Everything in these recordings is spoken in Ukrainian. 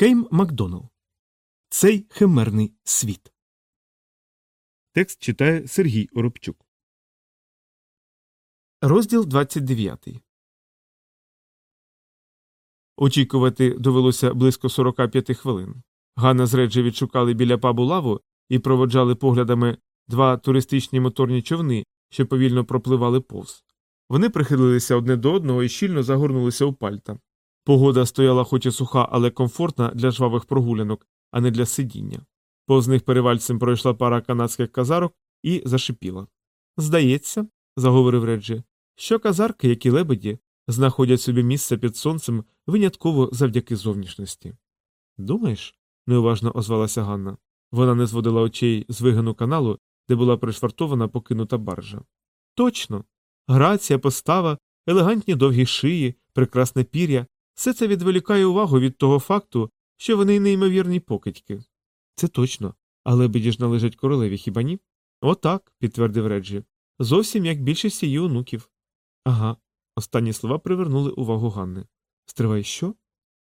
Кейм Макдоналл. Цей химерний світ. Текст читає Сергій Оробчук. Розділ 29. Очікувати довелося близько 45 хвилин. Ганна з Реджі відшукали біля пабу лаву і проводжали поглядами два туристичні моторні човни, що повільно пропливали повз. Вони прихилилися одне до одного і щільно загорнулися у пальта. Погода стояла хоч і суха, але комфортна для жвавих прогулянок, а не для сидіння. Повз них перевальцем пройшла пара канадських казарок і зашипіла. Здається, заговорив Реджі, що казарки, як і лебеді, знаходять собі місце під сонцем винятково завдяки зовнішності. Думаєш? неуважно озвалася Ганна. Вона не зводила очей з вигину каналу, де була пришвартована покинута баржа. Точно. Грація, постава, елегантні довгі шиї, прекрасне пір'я все це відволікає увагу від того факту, що вони неймовірні покидьки. Це точно, але ж належать королеві хіба ні? Отак, підтвердив Реджі. Зовсім як більшість її онуків. Ага. Останні слова привернули увагу Ганни. Стривай, що?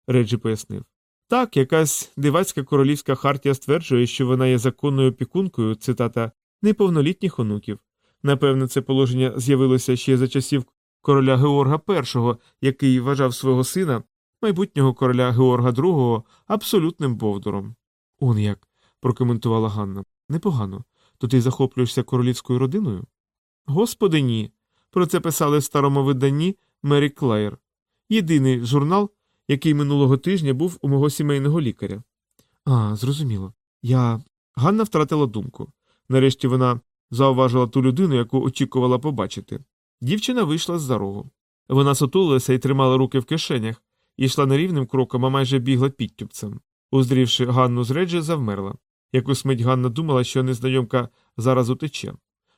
Реджі пояснив. Так, якась дивацька королівська хартія стверджує, що вона є законною опікункою, цитата, неповнолітніх онуків. Напевне, це положення з'явилося ще за часів короля Георга І, який вважав свого сина, майбутнього короля Георга II, абсолютним бовдуром. Он як, прокоментувала Ганна. Непогано. То ти захоплюєшся королівською родиною? Господи, ні. Про це писали в старому виданні Мері Клеєр. Єдиний журнал, який минулого тижня був у мого сімейного лікаря. А, зрозуміло. Я. Ганна втратила думку. Нарешті вона зауважила ту людину, яку очікувала побачити. Дівчина вийшла з за рогу. Вона сотулилася і тримала руки в кишенях, і йшла нерівним кроком, а майже бігла підтюпцем. Уздрівши Ганну з Реджі, завмерла. Якусь мить Ганна думала, що незнайомка зараз утече.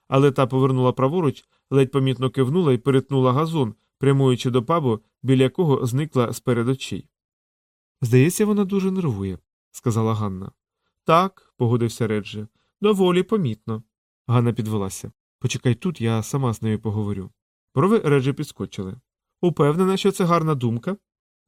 Але та повернула праворуч, ледь помітно кивнула і перетнула газон, прямуючи до пабу, біля якого зникла сперед очей. Здається, вона дуже нервує, сказала Ганна. Так, погодився Реджі, доволі помітно. Ганна підвелася. Почекай тут, я сама з нею поговорю. Брови Реджі підскочили. Упевнена, що це гарна думка?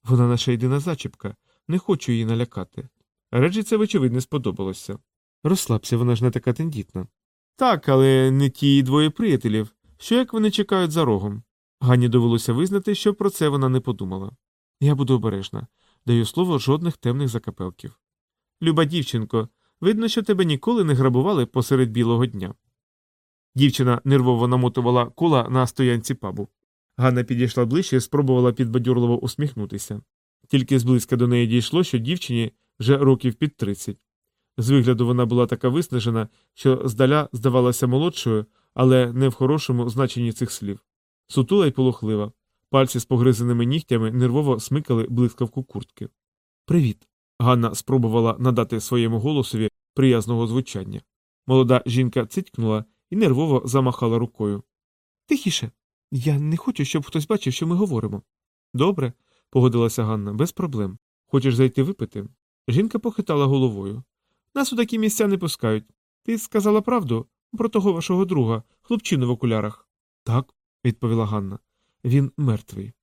Вона наша єдина зачіпка, не хочу її налякати. Реджі це, вочевидь, сподобалося. Розслабся, вона ж не така тендітна. Так, але не ті двоє приятелів, що як вони чекають за рогом. Ганні довелося визнати, що про це вона не подумала. Я буду обережна, даю слово жодних темних закапелків. Люба дівчинко, видно, що тебе ніколи не грабували посеред білого дня. Дівчина нервово намотувала кола на стоянці пабу. Ганна підійшла ближче і спробувала підбадьорливо усміхнутися. Тільки зблизька до неї дійшло, що дівчині вже років під тридцять. З вигляду вона була така виснажена, що здаля здавалася молодшою, але не в хорошому значенні цих слів. Сутула й полохлива. Пальці з погризаними нігтями нервово смикали блискавку куртки. Привіт. Ганна спробувала надати своєму голосові приязного звучання. Молода жінка цитькнула і нервово замахала рукою. Тихіше. Я не хочу, щоб хтось бачив, що ми говоримо. Добре, погодилася Ганна, без проблем. Хочеш зайти випити? Жінка похитала головою. Нас у такі місця не пускають. Ти сказала правду про того вашого друга, хлопчину в окулярах. Так, відповіла Ганна. Він мертвий.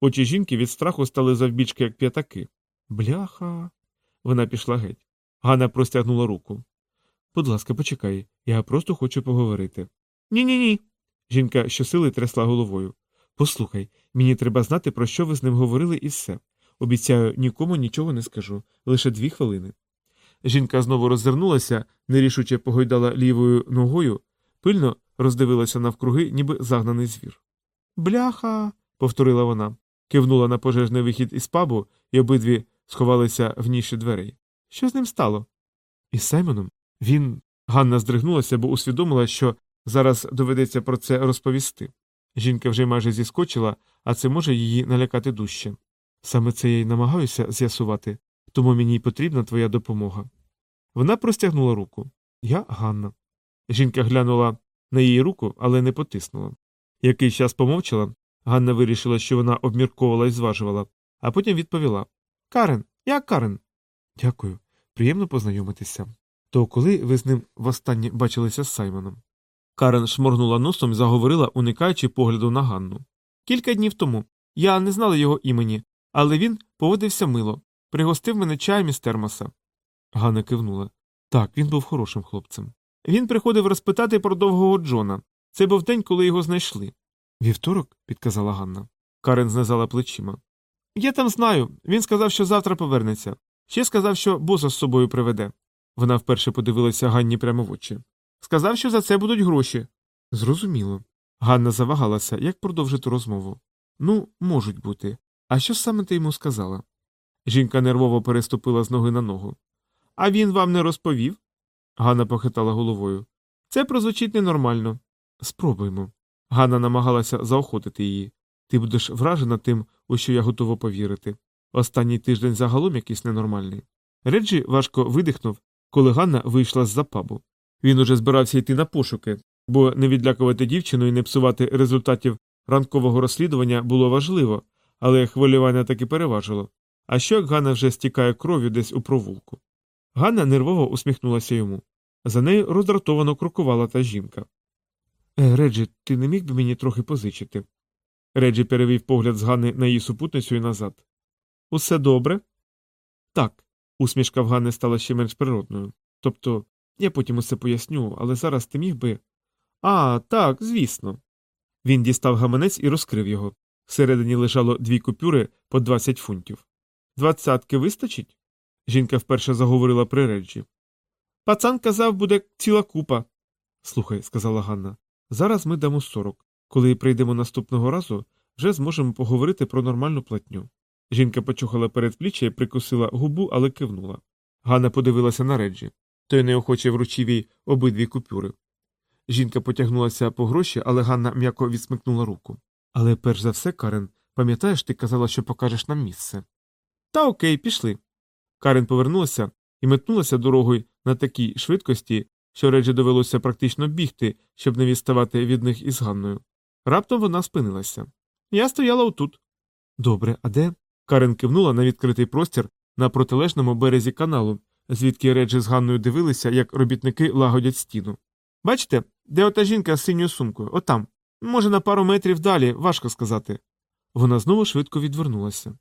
Очі жінки від страху стали завбічки, як п'ятаки. Бляха. Вона пішла геть. Ганна простягнула руку. Будь ласка, почекай, я просто хочу поговорити. Ні ні ні. Жінка щосили трясла головою. Послухай, мені треба знати, про що ви з ним говорили, і все. Обіцяю, нікому нічого не скажу, лише дві хвилини. Жінка знову роззирнулася, нерішуче погойдала лівою ногою, пильно роздивилася навкруги, ніби загнаний звір. Бляха. повторила вона, кивнула на пожежний вихід із пабу, і обидві сховалися в ніші дверей. Що з ним стало? Із Саймоном? Він. Ганна здригнулася, бо усвідомила, що зараз доведеться про це розповісти. Жінка вже майже зіскочила, а це може її налякати дужче. Саме це я й намагаюся з'ясувати, тому мені й потрібна твоя допомога. Вона простягнула руку. Я Ганна. Жінка глянула на її руку, але не потиснула. Якийсь час помовчала, Ганна вирішила, що вона обмірковувала і зважувала, а потім відповіла Карен, я Карен. Дякую, приємно познайомитися. То коли ви з ним востаннє бачилися з Саймоном? Карен шморгнула носом і заговорила, уникаючи погляду на Ганну. Кілька днів тому. Я не знала його імені, але він поводився мило. Пригостив мене чаєм із термоса. Ганна кивнула. Так, він був хорошим хлопцем. Він приходив розпитати про довгого Джона. Це був день, коли його знайшли. Вівторок, підказала Ганна. Карен знизала плечима. Я там знаю. Він сказав, що завтра повернеться. Ще сказав, що боза з собою приведе. Вона вперше подивилася Ганні прямо в очі. Сказав, що за це будуть гроші. Зрозуміло. Ганна завагалася, як продовжити розмову. Ну, можуть бути. А що саме ти йому сказала? Жінка нервово переступила з ноги на ногу. А він вам не розповів? Ганна похитала головою. Це прозвучить ненормально. Спробуймо. Ганна намагалася заохотити її. Ти будеш вражена тим, у що я готова повірити. Останній тиждень загалом якийсь ненормальний. Реджі важко видихнув, коли Ганна вийшла з за пабу. Він уже збирався йти на пошуки, бо не відлякувати дівчину і не псувати результатів ранкового розслідування було важливо, але хвилювання таки переважило. А що як Ганна вже стікає кров'ю десь у провулку? Ганна нервово усміхнулася йому. За нею роздратовано крокувала та жінка. Е, Реджі, ти не міг би мені трохи позичити? Реджі перевів погляд з Ганни на її супутницю і назад. Усе добре? Так. Усмішка в Ганни стала ще менш природною. Тобто, я потім усе поясню, але зараз ти міг би. А, так, звісно. Він дістав гаманець і розкрив його. Всередині лежало дві купюри по 20 фунтів. Двадцятки вистачить? Жінка вперше заговорила при Реджі. Пацан казав, буде ціла купа. Слухай, сказала Ганна, зараз ми дамо 40. Коли прийдемо наступного разу, вже зможемо поговорити про нормальну платню. Жінка почухала передпліччя і прикусила губу, але кивнула. Ганна подивилася на Реджі. Той неохоче вручив їй обидві купюри. Жінка потягнулася по гроші, але Ганна м'яко відсмикнула руку. Але перш за все, Карен, пам'ятаєш, ти казала, що покажеш нам місце. Та окей, пішли. Карен повернулася і метнулася дорогою на такій швидкості, що Реджі довелося практично бігти, щоб не відставати від них із Ганною. Раптом вона спинилася. Я стояла отут. Добре, а де? Карен кивнула на відкритий простір на протилежному березі каналу, звідки Реджі з Ганною дивилися, як робітники лагодять стіну. Бачите, де ота жінка з синьою сумкою? Отам. Може, на пару метрів далі, важко сказати. Вона знову швидко відвернулася.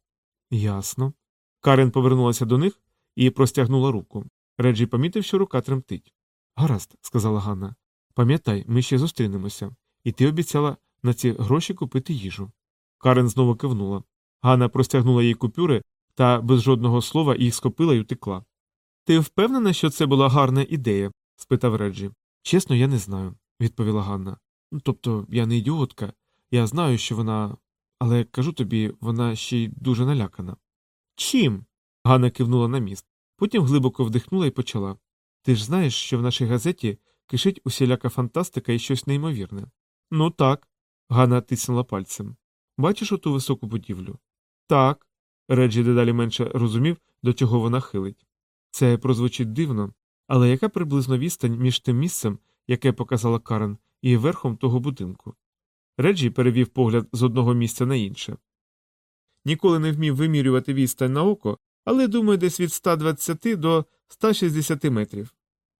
Ясно. Карен повернулася до них і простягнула руку. Реджі помітив, що рука тремтить. Гаразд, сказала Ганна. Пам'ятай, ми ще зустрінемося, і ти обіцяла на ці гроші купити їжу. Карен знову кивнула. Ганна простягнула їй купюри та без жодного слова їх схопила й утекла. Ти впевнена, що це була гарна ідея? спитав Реджі. Чесно, я не знаю, відповіла Ганна. Ну, тобто, я не ідіотка, я знаю, що вона. Але кажу тобі, вона ще й дуже налякана. Чим? Ганна кивнула на міст. Потім глибоко вдихнула і почала. Ти ж знаєш, що в нашій газеті кишить усіляка фантастика і щось неймовірне. Ну так. Ганна тиснула пальцем. Бачиш оту високу будівлю? Так. Реджі дедалі менше розумів, до чого вона хилить. Це прозвучить дивно, але яка приблизно відстань між тим місцем, яке показала Карен, і верхом того будинку? Реджі перевів погляд з одного місця на інше. Ніколи не вмів вимірювати відстань на око, але думаю, десь від 120 до 160 метрів.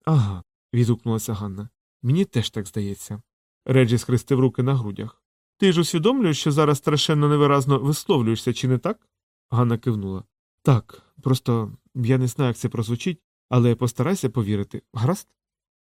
Ага. відгукнулася Ганна. Мені теж так здається. Реджі схрестив руки на грудях. Ти ж усвідомлюєш, що зараз страшенно невиразно висловлюєшся, чи не так? Ганна кивнула. Так, просто я не знаю, як це прозвучить, але постарайся повірити. Гаразд?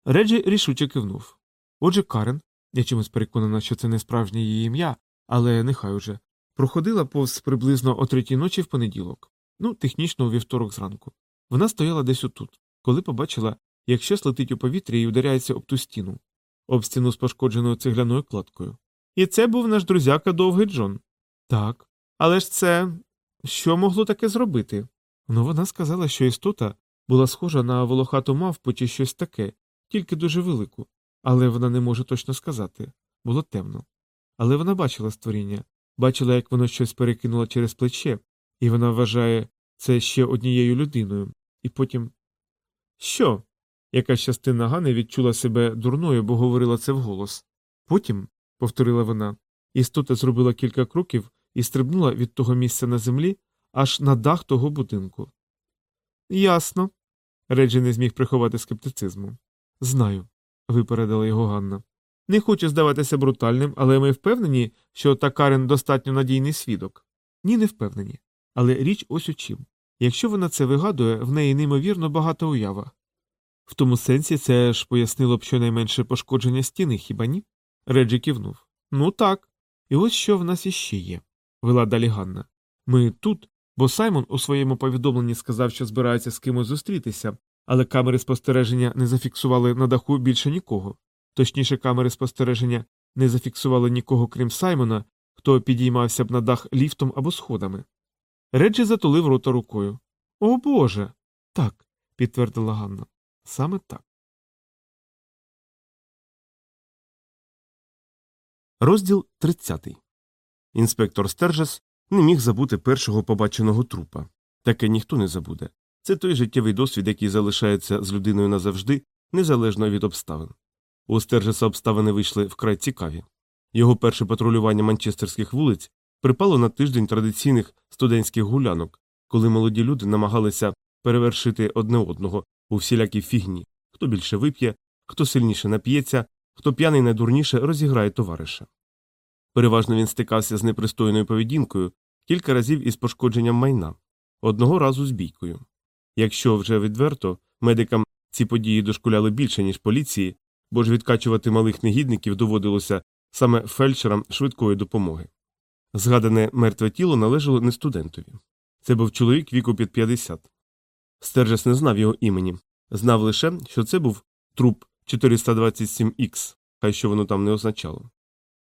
Реджі рішуче кивнув. Отже, Карен, я чомусь переконана, що це не справжнє її ім'я, але нехай уже, проходила повз приблизно о третій ночі в понеділок, ну, технічно у вівторок зранку. Вона стояла десь отут, коли побачила, як щось летить у повітрі і ударяється об ту стіну, об стіну з пошкодженою цегляною кладкою. І це був наш друзяка довгий Джон. Так. Але ж це. Що могло таке зробити? Ну, вона сказала, що істота була схожа на волохату мавпу чи щось таке, тільки дуже велику. Але вона не може точно сказати було темно. Але вона бачила створіння, бачила, як воно щось перекинуло через плече, і вона вважає це ще однією людиною, і потім. Що? Якась частина Гани відчула себе дурною, бо говорила це вголос. Потім, повторила вона, істота зробила кілька кроків і стрибнула від того місця на землі аж на дах того будинку. Ясно. Реджі не зміг приховати скептицизму. Знаю, випередила його Ганна. Не хочу здаватися брутальним, але ми впевнені, що Такарин достатньо надійний свідок. Ні, не впевнені. Але річ ось у чим. Якщо вона це вигадує, в неї неймовірно багата уява. В тому сенсі це ж пояснило б щонайменше пошкодження стіни, хіба ні? Реджі кивнув. Ну так. І ось що в нас іще є, вела далі Ганна. Ми тут, бо Саймон у своєму повідомленні сказав, що збирається з кимось зустрітися, але камери спостереження не зафіксували на даху більше нікого. Точніше, камери спостереження не зафіксували нікого, крім Саймона, хто підіймався б на дах ліфтом або сходами. Реджі затулив рота рукою. О Боже. Так, підтвердила Ганна. Саме так. Розділ 30. Інспектор Стержес не міг забути першого побаченого трупа. Таке ніхто не забуде. Це той життєвий досвід, який залишається з людиною назавжди, незалежно від обставин. У Стержеса обставини вийшли вкрай цікаві. Його перше патрулювання манчестерських вулиць припало на тиждень традиційних студентських гулянок, коли молоді люди намагалися перевершити одне одного у всілякій фігні хто більше вип'є, хто сильніше нап'ється, хто п'яний найдурніше розіграє товариша. Переважно він стикався з непристойною поведінкою, кілька разів із пошкодженням майна, одного разу з бійкою. Якщо вже відверто, медикам ці події дошкуляли більше, ніж поліції, бо ж відкачувати малих негідників доводилося саме фельдшерам швидкої допомоги. Згадане мертве тіло належало не студентові. Це був чоловік віку під 50. Стержес не знав його імені, знав лише, що це був труп 427Х, хай що воно там не означало.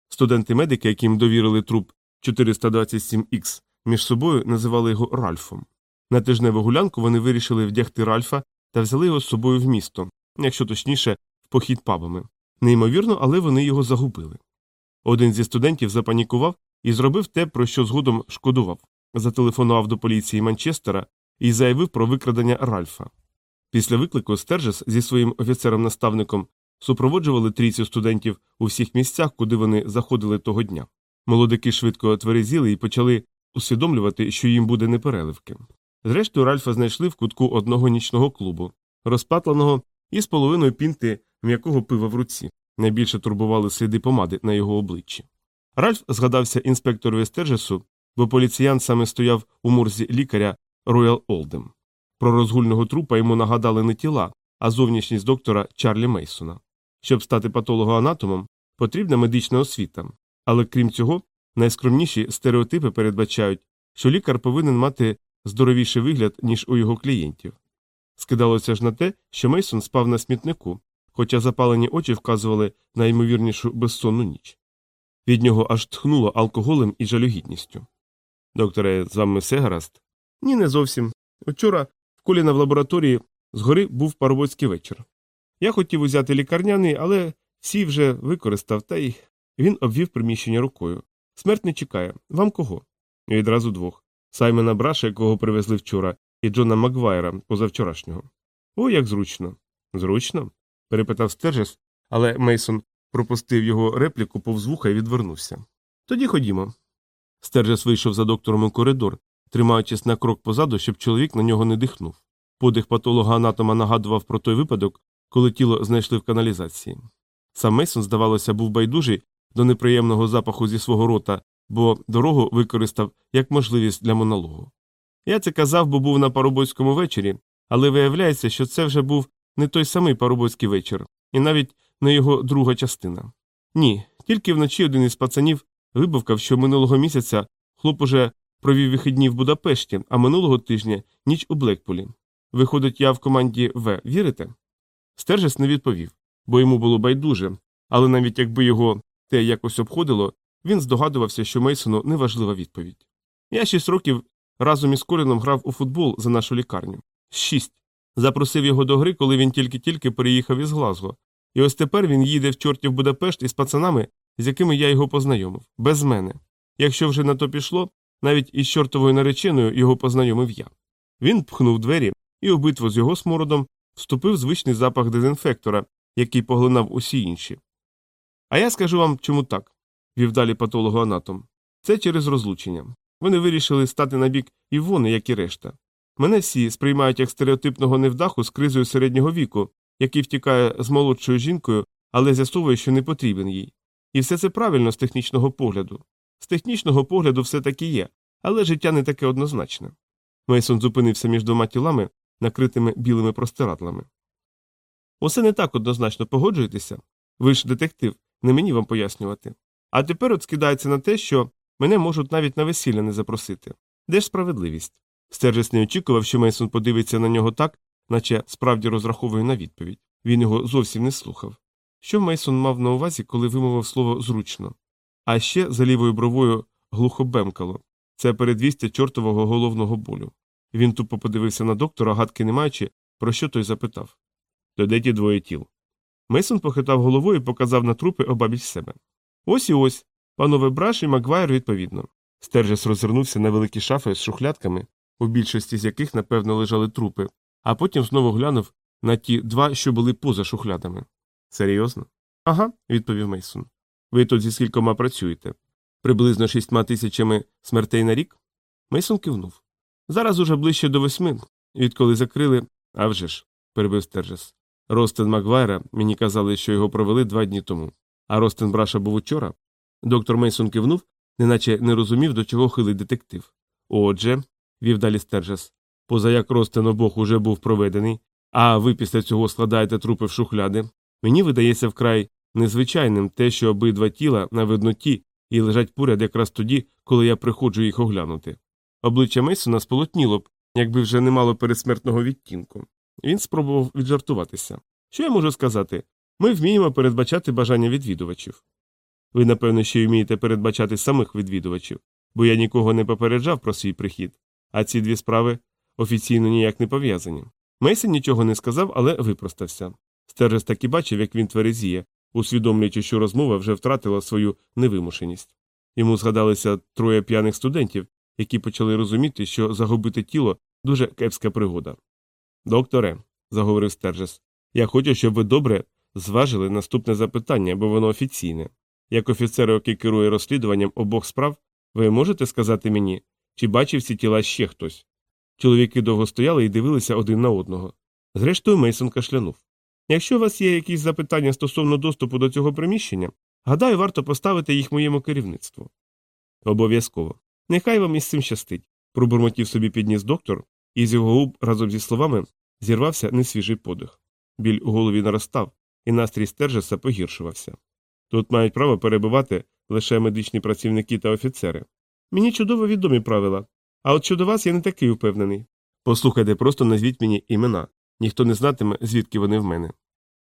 Студенти-медики, яким довірили труп 427Х, між собою називали його Ральфом. На тижневу гулянку вони вирішили вдягти Ральфа та взяли його з собою в місто, якщо точніше, в похід пабами. Неймовірно, але вони його загубили. Один зі студентів запанікував і зробив те, про що згодом шкодував, зателефонував до поліції Манчестера і заявив про викрадення Ральфа. Після виклику Стержес зі своїм офіцером-наставником супроводжували трійцю студентів у всіх місцях, куди вони заходили того дня. Молодики швидко тверезіли і почали усвідомлювати, що їм буде непереливки. Зрештою, Ральфа знайшли в кутку одного нічного клубу, розпатленого і з половиною пінти м'якого пива в руці. Найбільше турбували сліди помади на його обличчі. Ральф згадався інспекторові Стержесу, бо поліціянт саме стояв у морзі лікаря Роял Олдем. Про розгульного трупа йому нагадали не тіла, а зовнішність доктора Чарлі Мейсона. Щоб стати патологоанатомом, потрібна медична освіта, але крім цього, найскромніші стереотипи передбачають, що лікар повинен мати здоровіший вигляд, ніж у його клієнтів. Скидалося ж на те, що Мейсон спав на смітнику, хоча запалені очі вказували на ймовірнішу безсонну ніч. Від нього аж тхнуло алкоголем і жалюгідністю. Докторе, з вами все гаразд? Ні, не зовсім. Вчора в коліна в лабораторії згори був пароводський вечір. Я хотів узяти лікарняний, але всі вже використав, та й він обвів приміщення рукою. Смерть не чекає. Вам кого? І відразу двох Саймона Браша, якого привезли вчора, і Джона Маквайра позавчорашнього. О, як зручно. Зручно? перепитав Стержес, але Мейсон пропустив його репліку повз вуха і відвернувся. Тоді ходімо. Стержес вийшов за доктором у коридор, тримаючись на крок позаду, щоб чоловік на нього не дихнув. Подих патолога анатома нагадував про той випадок, коли тіло знайшли в каналізації. Сам Мейсон, здавалося, був байдужий до неприємного запаху зі свого рота, бо дорогу використав як можливість для монологу. Я це казав, бо був на парубойському вечорі, але виявляється, що це вже був не той самий парубойський вечір, і навіть не його друга частина. Ні, тільки вночі один із пацанів вибавкав, що минулого місяця хлоп уже провів вихідні в Будапешті, а минулого тижня ніч у Блекполі. Виходить, я в команді В, вірите? Стержес не відповів, бо йому було байдуже, але навіть якби його те якось обходило, він здогадувався, що Мейсону неважлива відповідь. Я шість років разом із Коліном грав у футбол за нашу лікарню. Шість. Запросив його до гри, коли він тільки-тільки переїхав із Глазго. І ось тепер він їде в чортів Будапешт із пацанами, з якими я його познайомив, без мене. Якщо вже на то пішло, навіть із чортовою нареченою його познайомив я. Він пхнув двері, і у битву з його смородом вступив звичний запах дезінфектора, який поглинав усі інші. А я скажу вам, чому так, вів далі патологоанатом. Це через розлучення. Вони вирішили стати на бік Івони, як і решта. Мене всі сприймають як стереотипного невдаху з кризою середнього віку, який втікає з молодшою жінкою, але з'ясовує, що не потрібен їй. І все це правильно з технічного погляду. З технічного погляду все таки є, але життя не таке однозначне. Мейсон зупинився між двома тілами, накритими білими простирадлами. Усе не так однозначно погоджуєтеся. Ви ж детектив, не мені вам пояснювати. А тепер от скидається на те, що мене можуть навіть на весілля не запросити. Де ж справедливість? Стержес не очікував, що Мейсон подивиться на нього так, наче справді розраховує на відповідь. Він його зовсім не слухав. Що Мейсон мав на увазі, коли вимовив слово зручно? А ще за лівою бровою глухо бемкало. Це передвістя чортового головного болю. Він тупо подивився на доктора, гадки не маючи, про що той запитав. То де ті двоє тіл? Мейсон похитав головою і показав на трупи обабіч себе. Ось і ось. Панове Браш і Макгвайр відповідно. Стержес розвернувся на великі шафи з шухлядками, у більшості з яких, напевно, лежали трупи, а потім знову глянув на ті два, що були поза шухлядами. Серйозно? Ага, відповів Мейсон. Ви тут зі скількома працюєте? Приблизно шістьма тисячами смертей на рік? Мейсон кивнув. Зараз уже ближче до восьми, відколи закрили. «А вже ж», – перебив Стержес. Ростен Макгвайра мені казали, що його провели два дні тому. А Ростен Браша був учора. Доктор Мейсон кивнув, неначе не розумів, до чого хилий детектив. Отже, вів далі Стержес, поза як Ростен обох уже був проведений, а ви після цього складаєте трупи в шухляди, мені видається вкрай незвичайним те, що обидва тіла на видноті і лежать поряд якраз тоді, коли я приходжу їх оглянути. Обличчя Мейсона сполотніло б, якби вже не мало пересмертного відтінку. Він спробував віджартуватися. Що я можу сказати? Ми вміємо передбачати бажання відвідувачів. Ви, напевно, ще й вмієте передбачати самих відвідувачів, бо я нікого не попереджав про свій прихід, а ці дві справи офіційно ніяк не пов'язані. Мейсон нічого не сказав, але випростався. Стержес так і бачив, як він тверезіє, усвідомлюючи, що розмова вже втратила свою невимушеність. Йому згадалися троє п'яних студентів, які почали розуміти, що загубити тіло дуже кепська пригода. Докторе, заговорив Стержес, я хочу, щоб ви добре зважили наступне запитання, бо воно офіційне. Як офіцер, який керує розслідуванням обох справ, ви можете сказати мені, чи бачив ці тіла ще хтось? Чоловіки довго стояли і дивилися один на одного. Зрештою, Мейсон кашлянув. Якщо у вас є якісь запитання стосовно доступу до цього приміщення, гадаю, варто поставити їх моєму керівництву. Обов'язково. Нехай вам із цим щастить, пробурмотів собі підніс доктор, і з його губ разом зі словами зірвався несвіжий подих. Біль у голові наростав, і настрій стержеса погіршувався. Тут мають право перебувати лише медичні працівники та офіцери. Мені чудово відомі правила, а от щодо вас я не такий впевнений. Послухайте, просто назвіть мені імена. Ніхто не знатиме, звідки вони в мене.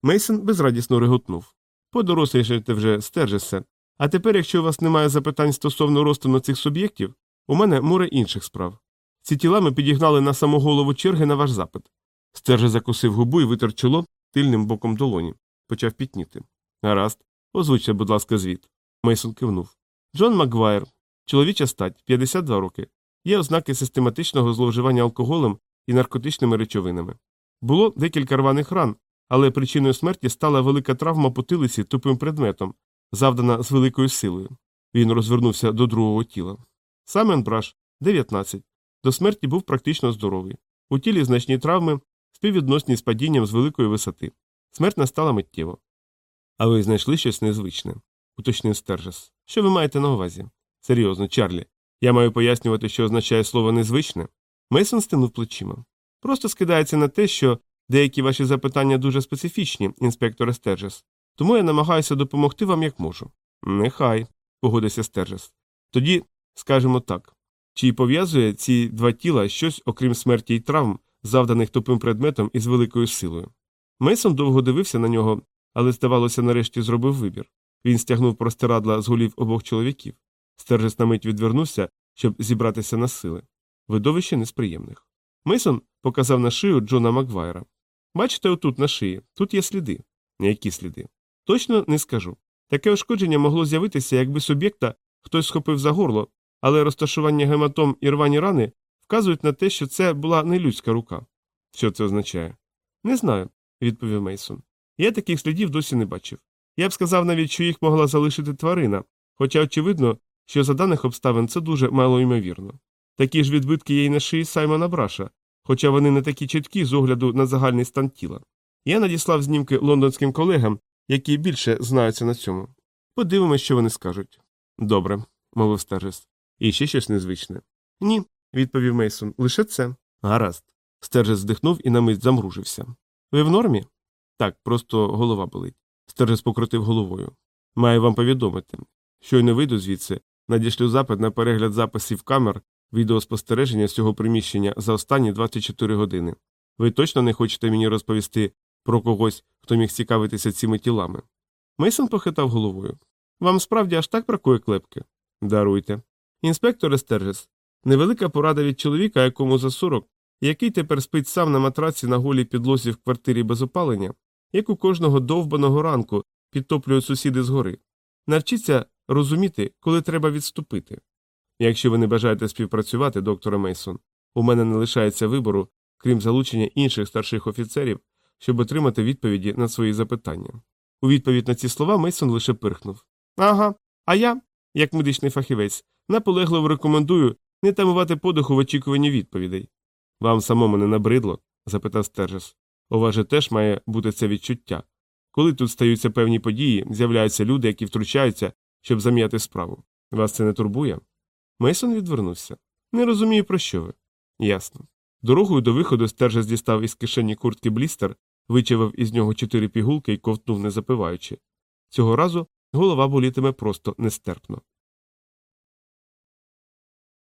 Мейсон безрадісно реготнув. Подорослішайте вже стержеся. А тепер, якщо у вас немає запитань стосовно розтину цих суб'єктів, у мене море інших справ. Ці тіла ми підігнали на саму голову черги на ваш запит. Стерже закусив губу і витер чоло тильним боком долоні. Почав пітніти. Гаразд, озвучте, будь ласка, звіт. Мейсон кивнув. Джон Макгвайр, чоловіча стать, 52 роки. Є ознаки систематичного зловживання алкоголем і наркотичними речовинами. Було декілька рваних ран, але причиною смерті стала велика травма потилиці тупим предметом, завдана з великою силою. Він розвернувся до другого тіла. Самен Браш, 19. До смерті був практично здоровий. У тілі значні травми, співвідносні з падінням з великої висоти. Смерть настала миттєво. А ви знайшли щось незвичне, уточнив Стержес. Що ви маєте на увазі? Серйозно, Чарлі. Я маю пояснювати, що означає слово незвичне. Мейсон стинув плечима. Просто скидається на те, що деякі ваші запитання дуже специфічні, інспектор Стержес. Тому я намагаюся допомогти вам як можу. Нехай, погодився Стержес. Тоді скажемо так. Чи пов'язує ці два тіла щось, окрім смерті й травм, завданих тупим предметом із великою силою? Мейсон довго дивився на нього, але, здавалося, нарешті зробив вибір. Він стягнув простирадла з голів обох чоловіків. Стержес на мить відвернувся, щоб зібратися на сили. Видовище несприємних. Мейсон показав на шию Джона Макгвайра. Бачите, отут на шиї, тут є сліди. Які сліди? Точно не скажу. Таке ушкодження могло з'явитися, якби суб'єкта хтось схопив за горло, але розташування гематом і рвані рани вказують на те, що це була не людська рука. Що це означає? Не знаю, відповів Мейсон. Я таких слідів досі не бачив. Я б сказав навіть, що їх могла залишити тварина, хоча очевидно, що за даних обставин це дуже малоймовірно. Такі ж відбитки є й на шиї Саймона Браша, хоча вони не такі чіткі з огляду на загальний стан тіла. Я надіслав знімки лондонським колегам, які більше знаються на цьому. Подивимось, що вони скажуть. Добре, мовив Стержес. І ще щось незвичне. Ні, відповів Мейсон. Лише це. Гаразд. Стержес здихнув і на мить замружився. Ви в нормі? Так, просто голова болить. Стержес покрутив головою. Маю вам повідомити. Щойно вийду звідси, надішлю запит на перегляд записів камер відеоспостереження з цього приміщення за останні 24 години. Ви точно не хочете мені розповісти про когось, хто міг цікавитися цими тілами? Мейсон похитав головою. Вам справді аж так бракує клепки? Даруйте. Інспектор Стержес. Невелика порада від чоловіка, якому за 40, який тепер спить сам на матраці на голій підлозі в квартирі без опалення, яку кожного довбаного ранку підтоплюють сусіди згори. Навчіться розуміти, коли треба відступити. Якщо ви не бажаєте співпрацювати, доктора Мейсон, у мене не лишається вибору, крім залучення інших старших офіцерів, щоб отримати відповіді на свої запитання. У відповідь на ці слова Мейсон лише пирхнув. Ага, а я, як медичний фахівець, наполегливо рекомендую не тамувати подиху в очікуванні відповідей. Вам самому не набридло? запитав Стержес. У вас же теж має бути це відчуття. Коли тут стаються певні події, з'являються люди, які втручаються, щоб зам'яти справу. Вас це не турбує? Мейсон відвернувся. Не розумію, про що ви. Ясно. Дорогою до виходу стержець дістав із кишені куртки блістер, вичавив із нього чотири пігулки і ковтнув, не запиваючи. Цього разу голова болітиме просто нестерпно.